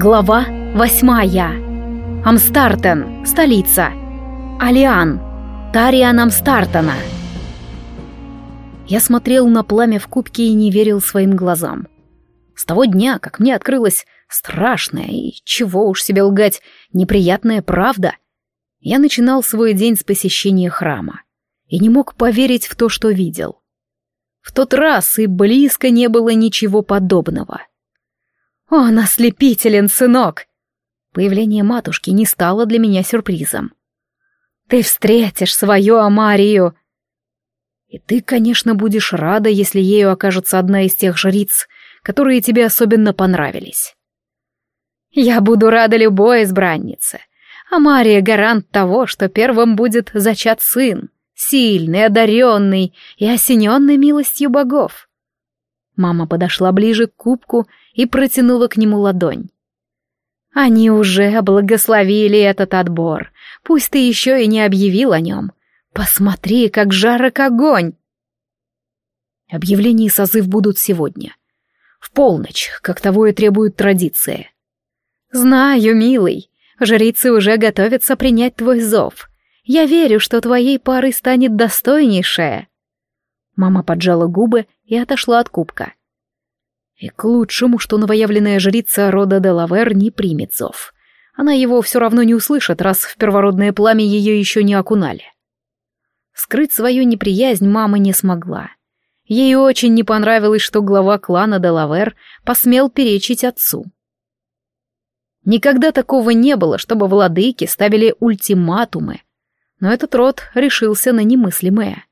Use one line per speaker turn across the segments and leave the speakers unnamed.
Глава восьмая. Амстартен, столица. Алиан. Тариан Амстартена. Я смотрел на пламя в кубке и не верил своим глазам. С того дня, как мне открылась страшная и, чего уж себе лгать, неприятная правда, я начинал свой день с посещения храма и не мог поверить в то, что видел. В тот раз и близко не было ничего подобного. «Он ослепителен, сынок!» Появление матушки не стало для меня сюрпризом. «Ты встретишь свою Амарию!» «И ты, конечно, будешь рада, если ею окажется одна из тех жриц, которые тебе особенно понравились». «Я буду рада любой избраннице. Амария — гарант того, что первым будет зачат сын, сильный, одаренный и осененный милостью богов». Мама подошла ближе к кубку и протянула к нему ладонь. «Они уже благословили этот отбор. Пусть ты еще и не объявил о нем. Посмотри, как жарок огонь!» Объявление и созыв будут сегодня. В полночь, как того и требует традиция. «Знаю, милый, жрицы уже готовятся принять твой зов. Я верю, что твоей парой станет достойнейшая». Мама поджала губы и отошла от кубка. И к лучшему, что новоявленная жрица рода Делавер не примет зов. Она его все равно не услышит, раз в первородное пламя ее еще не окунали. Скрыть свою неприязнь мама не смогла. Ей очень не понравилось, что глава клана Делавер посмел перечить отцу. Никогда такого не было, чтобы владыки ставили ультиматумы, но этот род решился на немыслимое.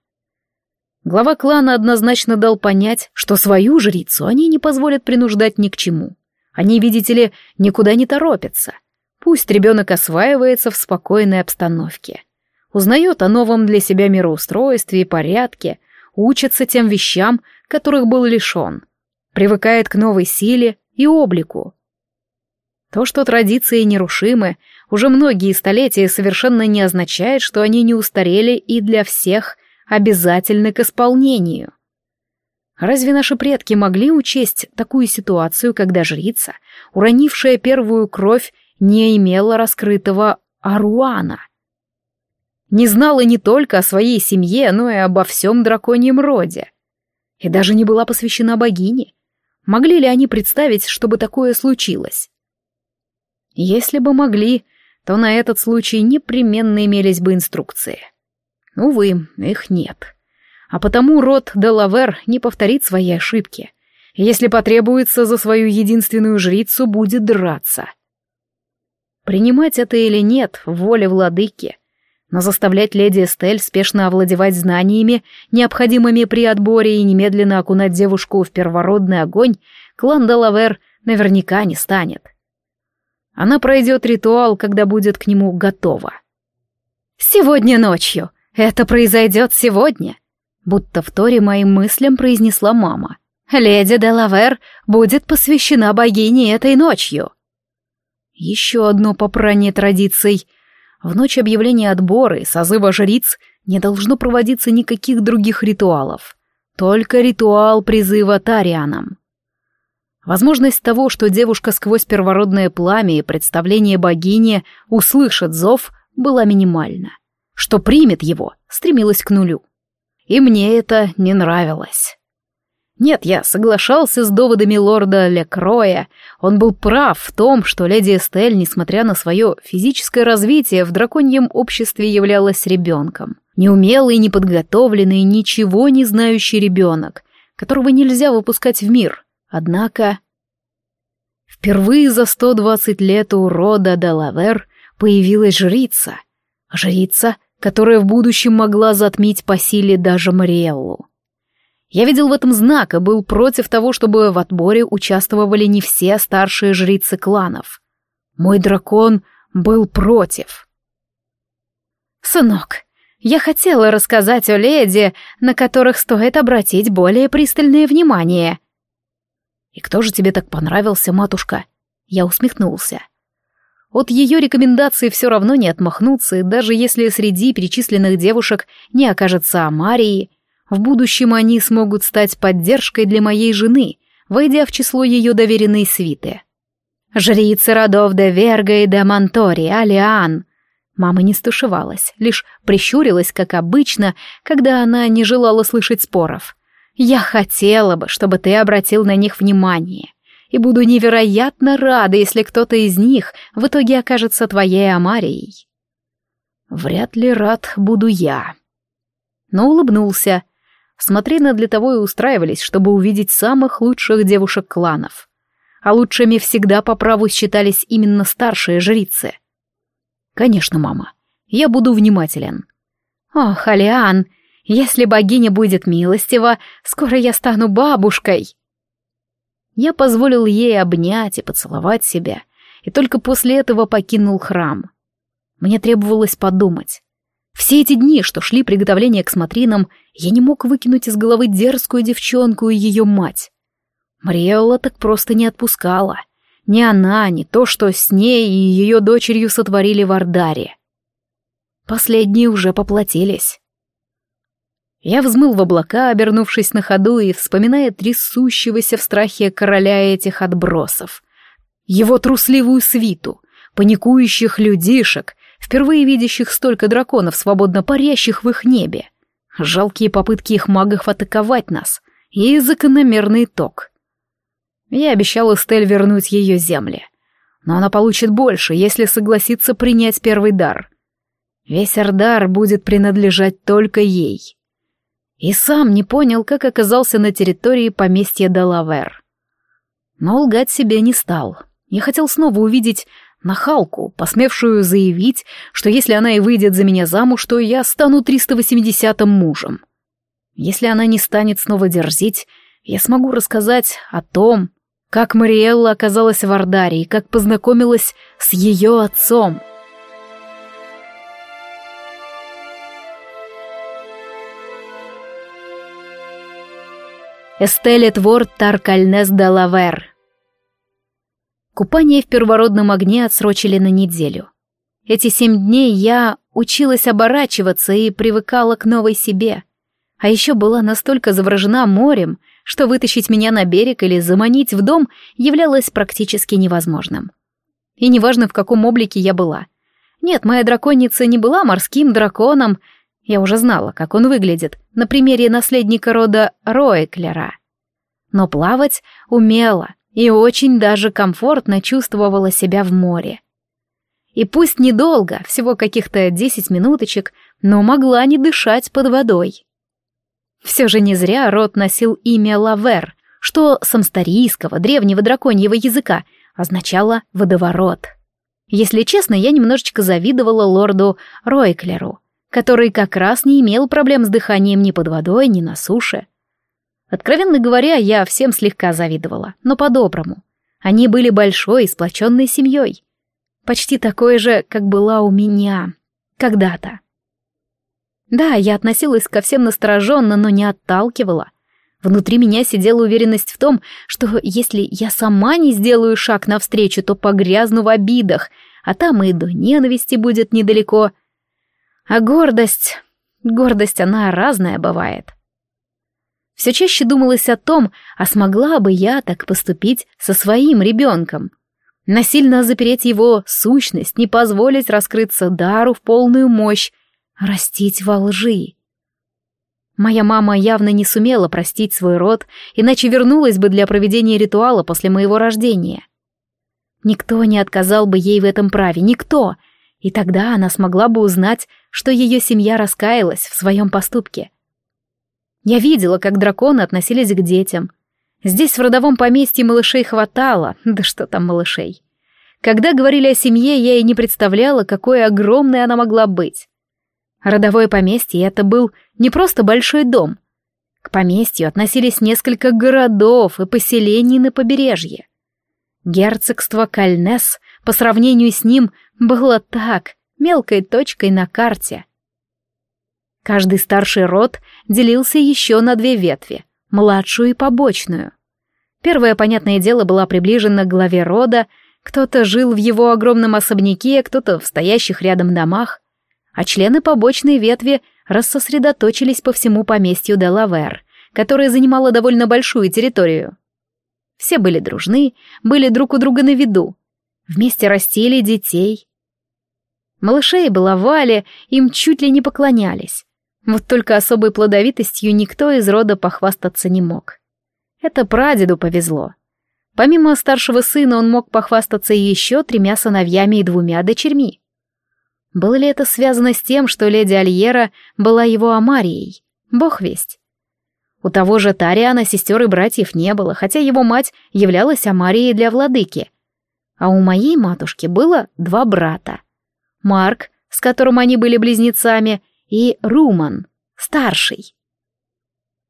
Глава клана однозначно дал понять, что свою жрицу они не позволят принуждать ни к чему. Они, видите ли, никуда не торопятся. Пусть ребенок осваивается в спокойной обстановке. Узнает о новом для себя мироустройстве и порядке, учится тем вещам, которых был лишен. Привыкает к новой силе и облику. То, что традиции нерушимы, уже многие столетия совершенно не означает, что они не устарели и для всех – обязательны к исполнению. Разве наши предки могли учесть такую ситуацию, когда жрица, уронившая первую кровь, не имела раскрытого аруана? Не знала не только о своей семье, но и обо всем драконьем роде. И даже не была посвящена богине. Могли ли они представить, чтобы такое случилось? Если бы могли, то на этот случай непременно имелись бы инструкции. Увы, их нет. А потому род Делавер не повторит свои ошибки. Если потребуется, за свою единственную жрицу будет драться. Принимать это или нет, воля владыки. Но заставлять леди Эстель спешно овладевать знаниями, необходимыми при отборе, и немедленно окунать девушку в первородный огонь, клан Делавер наверняка не станет. Она пройдет ритуал, когда будет к нему готова. «Сегодня ночью», «Это произойдет сегодня», — будто в торе моим мыслям произнесла мама. «Леди Делавер будет посвящена богине этой ночью». Еще одно попрание традиций. В ночь объявления отбора и созыва жриц не должно проводиться никаких других ритуалов. Только ритуал призыва Тарианом. Возможность того, что девушка сквозь первородное пламя и представление богини услышит зов, была минимальна что примет его, стремилась к нулю. И мне это не нравилось. Нет, я соглашался с доводами лорда Лекроя. Он был прав в том, что леди Эстель, несмотря на свое физическое развитие, в драконьем обществе являлась ребенком. Неумелый, неподготовленный, ничего не знающий ребенок, которого нельзя выпускать в мир. Однако... Впервые за 120 лет у рода Делавер появилась жрица. Жрица, которая в будущем могла затмить по силе даже Мариэллу. Я видел в этом знак и был против того, чтобы в отборе участвовали не все старшие жрицы кланов. Мой дракон был против. «Сынок, я хотела рассказать о леди, на которых стоит обратить более пристальное внимание». «И кто же тебе так понравился, матушка?» Я усмехнулся. От ее рекомендаций все равно не отмахнуться, даже если среди перечисленных девушек не окажется Амарии, в будущем они смогут стать поддержкой для моей жены, войдя в число ее доверенной свиты. Жрицы родов де Верга и де Монтори, Алиан. Мама не стушевалась, лишь прищурилась, как обычно, когда она не желала слышать споров. «Я хотела бы, чтобы ты обратил на них внимание, и буду невероятно рада, если кто-то из них в итоге окажется твоей Амарией». «Вряд ли рад буду я». Но улыбнулся. Смотрины для того и устраивались, чтобы увидеть самых лучших девушек кланов. А лучшими всегда по праву считались именно старшие жрицы — «Конечно, мама. Я буду внимателен». «Ох, Алиан, если богиня будет милостива, скоро я стану бабушкой». Я позволил ей обнять и поцеловать себя, и только после этого покинул храм. Мне требовалось подумать. Все эти дни, что шли приготовления к смотринам, я не мог выкинуть из головы дерзкую девчонку и ее мать. Мариэлла так просто не отпускала — ни она, ни то, что с ней и ее дочерью сотворили в Ардаре. Последние уже поплатились. Я взмыл в облака, обернувшись на ходу и вспоминая трясущегося в страхе короля этих отбросов. Его трусливую свиту, паникующих людишек, впервые видящих столько драконов, свободно парящих в их небе. Жалкие попытки их магов атаковать нас и закономерный итог — я обещал Эстель вернуть ее земли. Но она получит больше, если согласится принять первый дар. Весь Ардар будет принадлежать только ей. И сам не понял, как оказался на территории поместья Делавер. Но лгать себе не стал. Я хотел снова увидеть нахалку, посмевшую заявить, что если она и выйдет за меня замуж, то я стану 380-м мужем. Если она не станет снова дерзить, я смогу рассказать о том, как Мариэлла оказалась в Ардаре и как познакомилась с ее отцом. Эстель Творд Таркальнес де Лавер Купание в первородном огне отсрочили на неделю. Эти семь дней я училась оборачиваться и привыкала к новой себе. А еще была настолько заворожена морем, что вытащить меня на берег или заманить в дом являлось практически невозможным. И неважно, в каком облике я была. Нет, моя драконица не была морским драконом, я уже знала, как он выглядит, на примере наследника рода Роэклера. Но плавать умела и очень даже комфортно чувствовала себя в море. И пусть недолго, всего каких-то десять минуточек, но могла не дышать под водой. Все же не зря род носил имя Лавер, что с древнего драконьего языка означало «водоворот». Если честно, я немножечко завидовала лорду Ройклеру, который как раз не имел проблем с дыханием ни под водой, ни на суше. Откровенно говоря, я всем слегка завидовала, но по-доброму. Они были большой и сплоченной семьей. Почти такой же, как была у меня. Когда-то. Да, я относилась ко всем настороженно, но не отталкивала. Внутри меня сидела уверенность в том, что если я сама не сделаю шаг навстречу, то погрязну в обидах, а там и до ненависти будет недалеко. А гордость... Гордость, она разная бывает. Все чаще думалось о том, а смогла бы я так поступить со своим ребенком. Насильно запереть его сущность, не позволить раскрыться дару в полную мощь, Растить во лжи. Моя мама явно не сумела простить свой род, иначе вернулась бы для проведения ритуала после моего рождения. Никто не отказал бы ей в этом праве, никто. И тогда она смогла бы узнать, что ее семья раскаялась в своем поступке. Я видела, как драконы относились к детям. Здесь в родовом поместье малышей хватало, да что там малышей. Когда говорили о семье, я и не представляла, какой огромной она могла быть. Родовое поместье — это был не просто большой дом. К поместью относились несколько городов и поселений на побережье. Герцогство Кальнес по сравнению с ним было так, мелкой точкой на карте. Каждый старший род делился еще на две ветви, младшую и побочную. Первая, понятное дело, была приближена к главе рода, кто-то жил в его огромном особняке, кто-то в стоящих рядом домах а члены побочной ветви рассосредоточились по всему поместью Делавер, которое занимало довольно большую территорию. Все были дружны, были друг у друга на виду, Вместе растили детей. Малышей баловали, им чуть ли не поклонялись. Вот только особой плодовитостью никто из рода похвастаться не мог. Это прадеду повезло. Помимо старшего сына он мог похвастаться еще тремя сыновьями и двумя дочерьми. Было ли это связано с тем, что леди Альера была его Амарией? Бог весть. У того же Тариана сестер и братьев не было, хотя его мать являлась Амарией для владыки. А у моей матушки было два брата. Марк, с которым они были близнецами, и Руман, старший.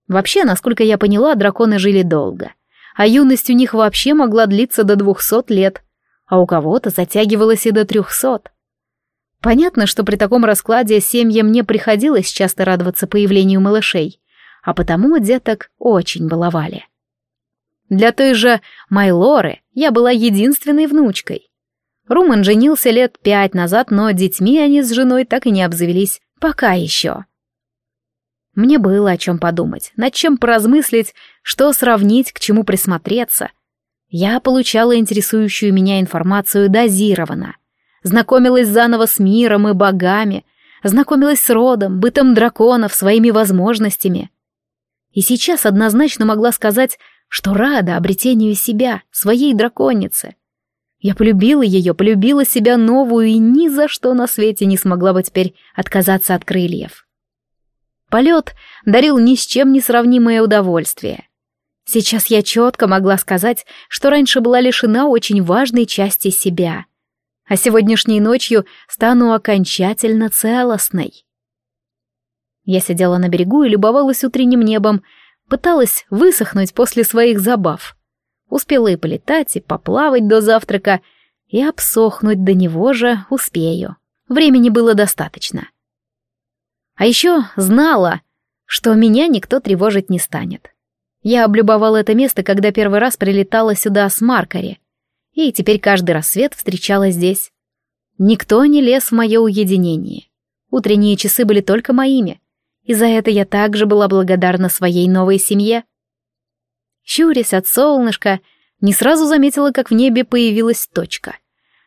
Вообще, насколько я поняла, драконы жили долго, а юность у них вообще могла длиться до двухсот лет, а у кого-то затягивалась и до трехсот. Понятно, что при таком раскладе семьям не приходилось часто радоваться появлению малышей, а потому деток очень баловали. Для той же Майлоры я была единственной внучкой. Руман женился лет пять назад, но детьми они с женой так и не обзавелись, пока еще. Мне было о чем подумать, над чем поразмыслить, что сравнить, к чему присмотреться. Я получала интересующую меня информацию дозированно. Знакомилась заново с миром и богами, знакомилась с родом, бытом драконов, своими возможностями. И сейчас однозначно могла сказать, что рада обретению себя, своей драконицы. Я полюбила ее, полюбила себя новую и ни за что на свете не смогла бы теперь отказаться от крыльев. Полет дарил ни с чем не сравнимое удовольствие. Сейчас я четко могла сказать, что раньше была лишена очень важной части себя. А сегодняшней ночью стану окончательно целостной. Я сидела на берегу и любовалась утренним небом, пыталась высохнуть после своих забав. Успела и полетать, и поплавать до завтрака, и обсохнуть до него же успею. Времени было достаточно. А еще знала, что меня никто тревожить не станет. Я облюбовала это место, когда первый раз прилетала сюда с Маркари, и теперь каждый рассвет встречала здесь. Никто не лез в мое уединение. Утренние часы были только моими, и за это я также была благодарна своей новой семье. Щурясь от солнышка, не сразу заметила, как в небе появилась точка.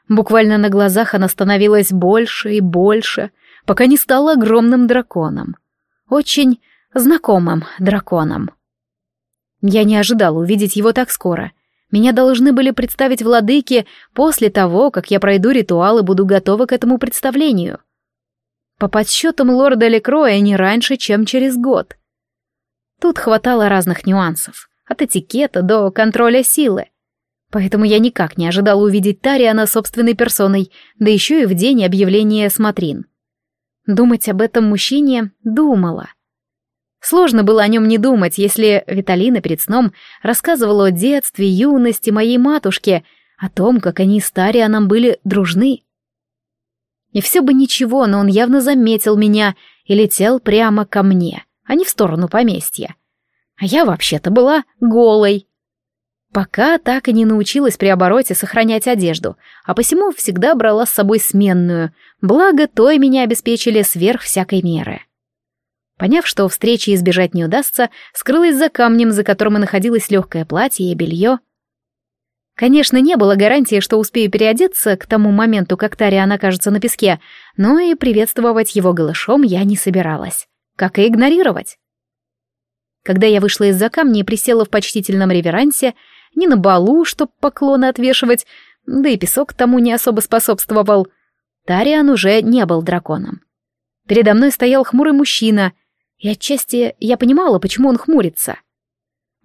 Буквально на глазах она становилась больше и больше, пока не стал огромным драконом. Очень знакомым драконом. Я не ожидал увидеть его так скоро. Меня должны были представить владыки после того, как я пройду ритуал и буду готова к этому представлению. По подсчетам лорда Лекроя не раньше, чем через год. Тут хватало разных нюансов, от этикета до контроля силы. Поэтому я никак не ожидал увидеть Тариана собственной персоной, да еще и в день объявления смотрин. Думать об этом мужчине думала. Сложно было о нем не думать, если Виталина перед сном рассказывала о детстве, юности моей матушки, о том, как они с Тарианом были дружны. И все бы ничего, но он явно заметил меня и летел прямо ко мне, а не в сторону поместья. А я вообще-то была голой. Пока так и не научилась при обороте сохранять одежду, а посему всегда брала с собой сменную, благо той меня обеспечили сверх всякой меры. Поняв, что встречи избежать не удастся, скрылась за камнем, за которым и находилось легкое платье и белье. Конечно, не было гарантии, что успею переодеться к тому моменту, как Тариан окажется на песке, но и приветствовать его голышом я не собиралась. Как и игнорировать. Когда я вышла из-за камня и присела в почтительном реверансе, ни на балу, чтоб поклоны отвешивать, да и песок тому не особо способствовал. Тариан уже не был драконом. Передо мной стоял хмурый мужчина, и отчасти я понимала, почему он хмурится.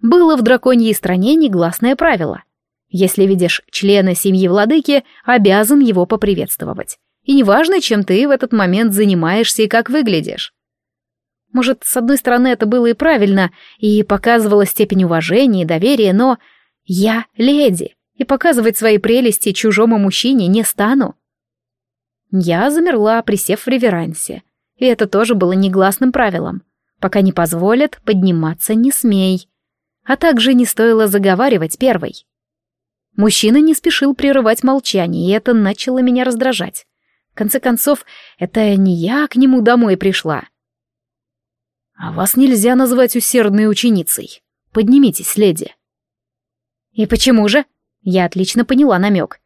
Было в драконьей стране негласное правило. Если видишь члена семьи владыки, обязан его поприветствовать. И неважно, чем ты в этот момент занимаешься и как выглядишь. Может, с одной стороны, это было и правильно, и показывало степень уважения и доверия, но я леди, и показывать свои прелести чужому мужчине не стану. Я замерла, присев в реверансе. И это тоже было негласным правилом. Пока не позволят, подниматься не смей. А также не стоило заговаривать первой. Мужчина не спешил прерывать молчание, и это начало меня раздражать. В конце концов, это не я к нему домой пришла. «А вас нельзя называть усердной ученицей. Поднимитесь, леди», «И почему же?» Я отлично поняла намек.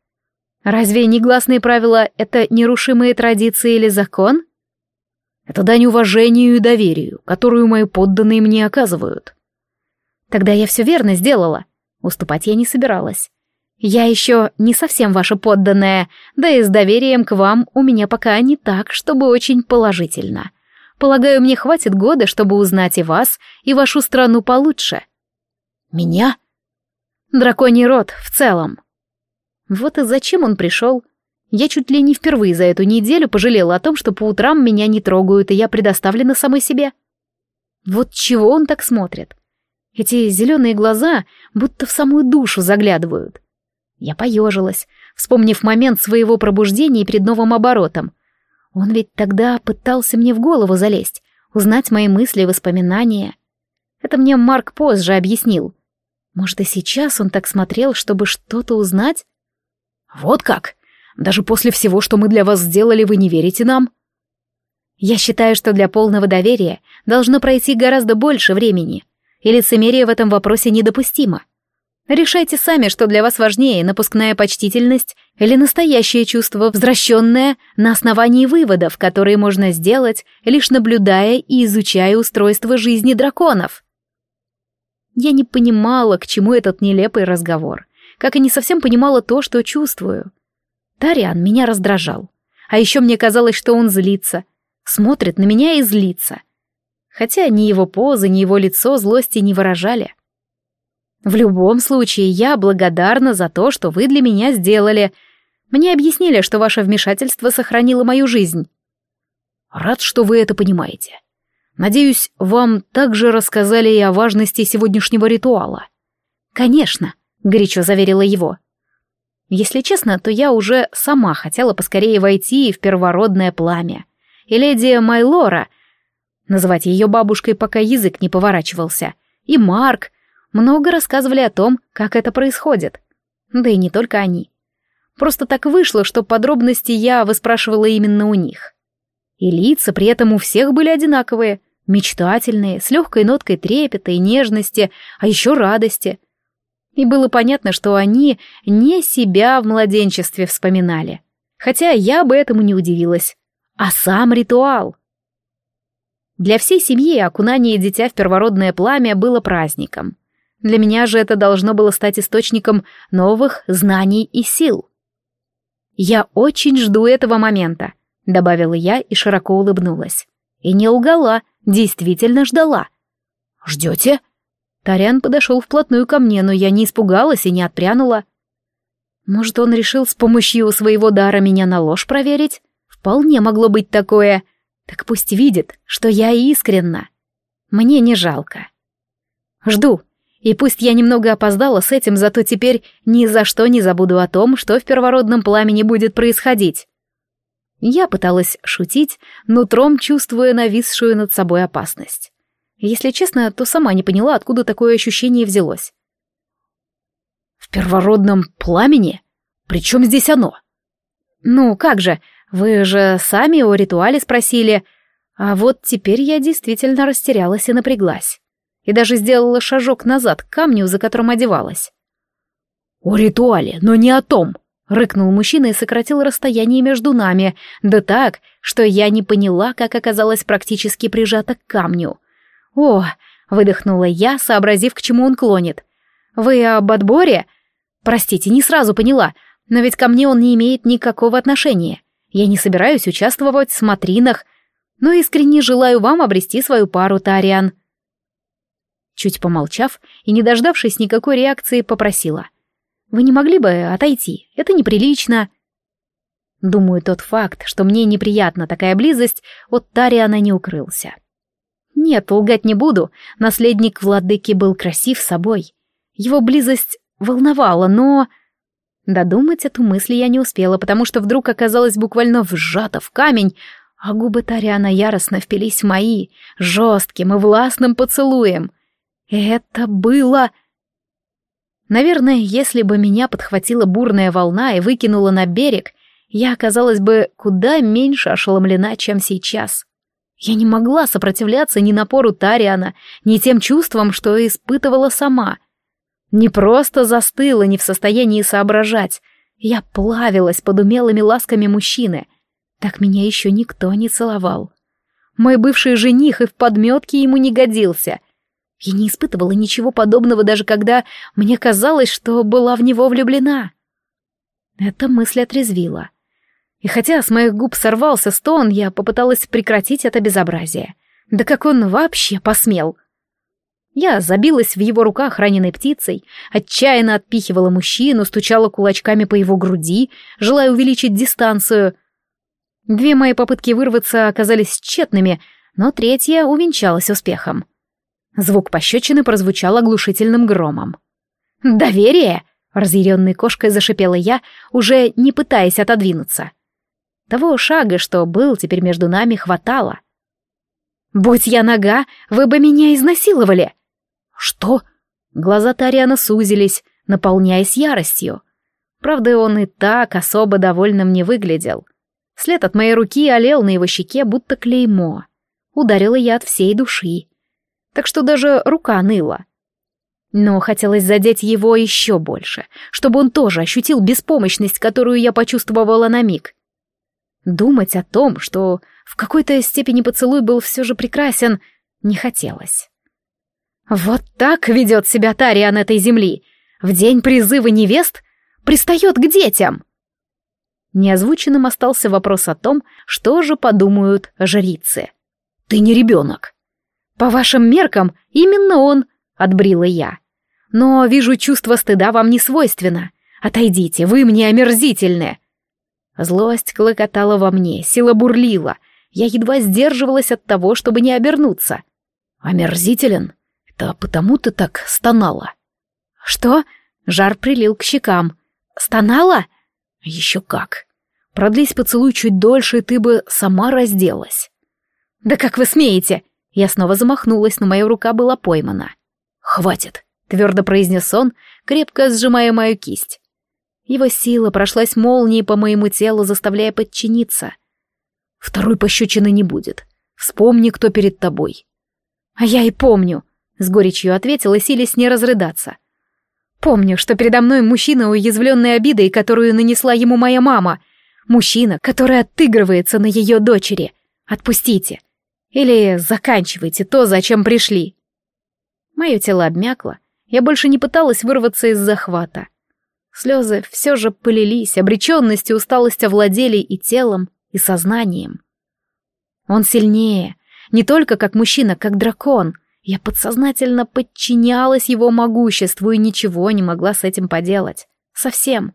Разве негласные правила — это нерушимые традиции или закон?
Это дань уважению и доверию, которую мои подданные мне оказывают.
Тогда я все верно сделала. Уступать я не собиралась. Я еще не совсем ваша подданная, да и с доверием к вам у меня пока не так, чтобы очень положительно. Полагаю, мне хватит года, чтобы узнать и вас, и вашу страну получше.
Меня?
Драконий род в целом. Вот и зачем он пришел? Я чуть ли не впервые за эту неделю пожалела о том, что по утрам меня не трогают, и я предоставлена самой себе. Вот чего он так смотрит? Эти зеленые глаза будто в самую душу заглядывают. Я поежилась, вспомнив момент своего пробуждения перед новым оборотом. Он ведь тогда пытался мне в голову залезть, узнать мои мысли и воспоминания. Это мне Марк позже объяснил. Может, и сейчас он так смотрел, чтобы что-то узнать?
«Вот как? Даже после всего, что мы для вас сделали, вы не верите нам?»
«Я считаю, что для полного доверия должно пройти гораздо больше времени, и лицемерие в этом вопросе недопустимо. Решайте сами, что для вас важнее, напускная почтительность или настоящее чувство, возвращенное на основании выводов, которые можно сделать, лишь наблюдая и изучая устройство жизни драконов. Я не понимала, к чему этот нелепый разговор, как и не совсем понимала то, что чувствую. Тариан меня раздражал. А еще мне казалось, что он злится. Смотрит на меня и злится. Хотя ни его позы, ни его лицо злости не выражали. В любом случае, я благодарна за то, что вы для меня сделали. Мне объяснили, что ваше вмешательство сохранило мою жизнь.
Рад, что вы это понимаете. Надеюсь, вам также рассказали и о важности сегодняшнего ритуала.
Конечно, горячо заверила его. Если честно, то я уже сама хотела поскорее войти в первородное пламя. И леди Майлора, называть ее бабушкой, пока язык не поворачивался, и Марк, много рассказывали о том, как это происходит. Да и не только они. Просто так вышло, что подробности я выспрашивала именно у них. И лица при этом у всех были одинаковые, мечтательные, с легкой ноткой трепета и нежности, а еще радости. И было понятно, что они не себя в младенчестве вспоминали. Хотя я бы этому не удивилась. А сам ритуал. Для всей семьи окунание дитя в первородное пламя было праздником. Для меня же это должно было стать источником новых знаний и сил. «Я очень жду этого момента», — добавила я и широко улыбнулась. И не лгала, действительно ждала.
«Ждете?»
Тарян подошел вплотную ко мне, но я не испугалась и не отпрянула. Может, он решил с помощью своего дара меня на ложь проверить? Вполне могло быть такое. Так пусть видит, что я искренна. Мне не жалко. Жду, и пусть я немного опоздала с этим, зато теперь ни за что не забуду о том, что в первородном пламени будет происходить. Я пыталась шутить, нутром чувствуя нависшую над собой опасность. Если честно, то сама не поняла, откуда такое ощущение взялось.
«В первородном пламени? Причем здесь оно?»
«Ну, как же, вы же сами о ритуале спросили, а вот теперь я действительно растерялась и напряглась и даже сделала шажок назад к камню, за которым одевалась.
«О ритуале, но не о том!»
— рыкнул мужчина и сократил расстояние между нами, да так, что я не поняла, как оказалась практически прижата к камню. «О!» — выдохнула я, сообразив, к чему он клонит. «Вы об отборе?» «Простите, не сразу поняла, но ведь ко мне он не имеет никакого отношения. Я не собираюсь участвовать в смотринах, но искренне желаю вам обрести свою пару, Тариан». Чуть помолчав и не дождавшись никакой реакции, попросила. «Вы не могли бы отойти? Это неприлично». Думаю, тот факт, что мне неприятна такая близость, от Тариана не укрылся. Нет, лгать не буду, наследник владыки был красив собой. Его близость волновала, но... Додумать эту мысль я не успела, потому что вдруг оказалась буквально вжата в камень, а губы Тариана яростно впились в мои, жестким и властным поцелуем. Это было... Наверное, если бы меня подхватила бурная волна и выкинула на берег, я оказалась бы куда меньше ошеломлена, чем сейчас. Я не могла сопротивляться ни напору Тариана, ни тем чувствам, что испытывала сама. Не просто застыла, не в состоянии соображать. Я плавилась под умелыми ласками мужчины. Так меня еще никто не целовал. Мой бывший жених и в подметке ему не годился. Я не испытывала ничего подобного, даже когда мне казалось, что была в него влюблена. Эта мысль отрезвила. И хотя с моих губ сорвался стон, я попыталась прекратить это безобразие. Да как он вообще посмел? Я забилась в его руках раненой птицей, отчаянно отпихивала мужчину, стучала кулачками по его груди, желая увеличить дистанцию. Две мои попытки вырваться оказались тщетными, но третья увенчалась успехом. Звук пощечины прозвучал оглушительным громом. «Доверие!» — разъяренной кошкой зашипела я, уже не пытаясь отодвинуться. Того шага, что был теперь между нами, хватало. «Будь я нога, вы бы меня изнасиловали!» «Что?» Глаза Тариана сузились, наполняясь яростью. Правда, он и так особо довольным не выглядел. След от моей руки олел на его щеке, будто клеймо. Ударила я от всей души. Так что даже рука ныла. Но хотелось задеть его еще больше, чтобы он тоже ощутил беспомощность, которую я почувствовала на миг. Думать о том, что в какой-то степени поцелуй был все же прекрасен, не хотелось. Вот так ведет себя Тариан этой земли. В день призыва невест пристает к детям. Неозвученным остался вопрос о том, что же подумают жрицы. «Ты не ребенок». «По вашим меркам, именно он», — отбрила я. «Но, вижу, чувство стыда вам не свойственно. Отойдите, вы мне омерзительны». Злость клокотала во мне, сила бурлила. Я едва сдерживалась от того, чтобы не обернуться. «Омерзителен?» «Да потому ты так стонала». «Что?» — жар прилил к щекам. «Стонала?» «Еще как. Продлись поцелуй чуть дольше, и ты бы сама разделась». «Да как вы смеете?» Я снова замахнулась, но моя рука была поймана. «Хватит», — твердо произнес он, крепко сжимая мою кисть. Его сила прошлась молнией по моему телу, заставляя подчиниться. «Второй пощечины не будет. Вспомни, кто перед тобой». «А я и помню», с горечью ответила, силясь не разрыдаться. Помню, что передо мной мужчина, уязвленный обидой, которую нанесла ему моя мама. Мужчина, который отыгрывается на ее дочери. Отпустите. Или заканчивайте то, зачем пришли. Мое тело обмякло. Я больше не пыталась вырваться из захвата. Слезы все же полились, обреченность и усталость овладели и телом, и сознанием. Он сильнее, не только как мужчина, как дракон — я подсознательно подчинялась его могуществу и ничего не могла с этим поделать. Совсем.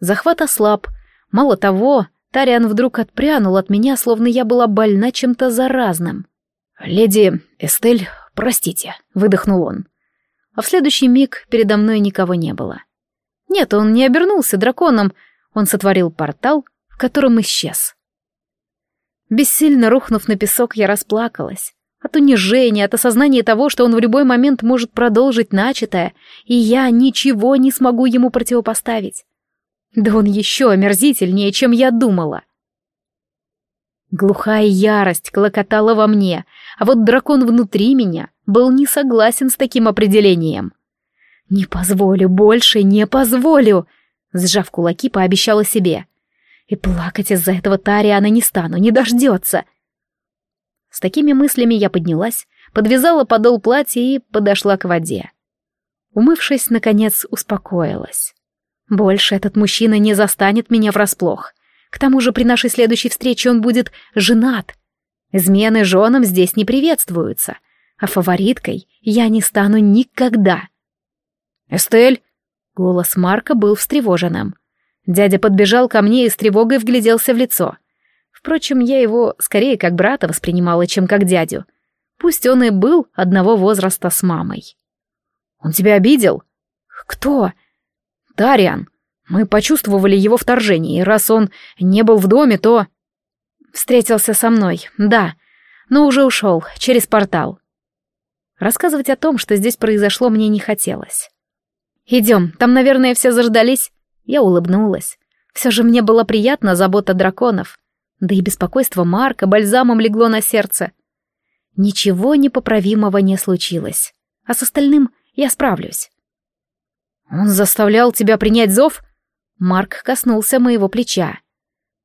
Захват ослаб. Мало того, Тариан вдруг отпрянул от меня, словно я была больна чем-то заразным. «Леди Эстель, простите», — выдохнул он. А в следующий миг передо мной никого не было. Нет, он не обернулся драконом, он сотворил портал, в котором исчез. Бессильно рухнув на песок, я расплакалась. От унижения, от осознания того, что он в любой момент может продолжить начатое, и я ничего не смогу ему противопоставить. Да он еще омерзительнее, чем я думала. Глухая ярость клокотала во мне, а вот дракон внутри меня был не согласен с таким определением. «Не позволю, больше не позволю!» Сжав кулаки, пообещала себе. «И плакать из-за этого Тариана не стану, не дождется!» С такими мыслями я поднялась, подвязала подол платья и подошла к воде. Умывшись, наконец, успокоилась. Больше этот мужчина не застанет меня врасплох. К тому же при нашей следующей встрече он будет женат. Измены женам здесь не приветствуются, а фавориткой я не стану никогда. «Эстель!» — голос Марка был встревоженным. Дядя подбежал ко мне и с тревогой вгляделся в лицо. Впрочем, я его скорее как брата воспринимала, чем как дядю. Пусть он и был одного возраста с мамой. «Он тебя обидел?» «Кто?» «Тариан. Мы почувствовали его вторжение, и раз он не был в доме, то...» «Встретился со мной, да, но уже ушел, через портал». Рассказывать о том, что здесь произошло, мне не хотелось. «Идем, там, наверное, все заждались». Я улыбнулась. Все же мне была приятна забота драконов. Да и беспокойство Марка бальзамом легло на сердце. Ничего непоправимого не случилось, а с остальным я справлюсь. Он заставлял тебя принять зов? Марк коснулся моего плеча.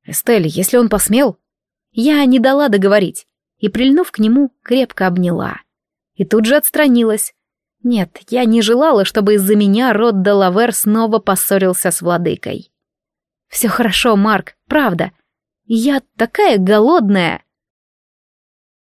Эстель, если он посмел... Я не дала договорить и, прильнув к нему, крепко обняла. И тут же отстранилась. Нет, я не желала, чтобы из-за меня род Делавер снова поссорился с владыкой. «Все хорошо, Марк, правда. Я такая голодная!»